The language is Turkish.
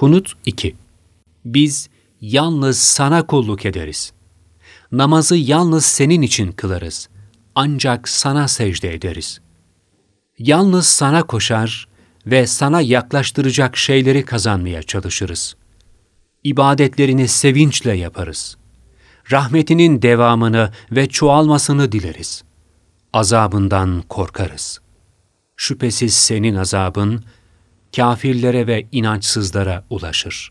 Kunut 2 Biz yalnız sana kulluk ederiz. Namazı yalnız senin için kılarız. Ancak sana secde ederiz. Yalnız sana koşar ve sana yaklaştıracak şeyleri kazanmaya çalışırız. İbadetlerini sevinçle yaparız. Rahmetinin devamını ve çoğalmasını dileriz. Azabından korkarız. Şüphesiz senin azabın, kafirlere ve inançsızlara ulaşır.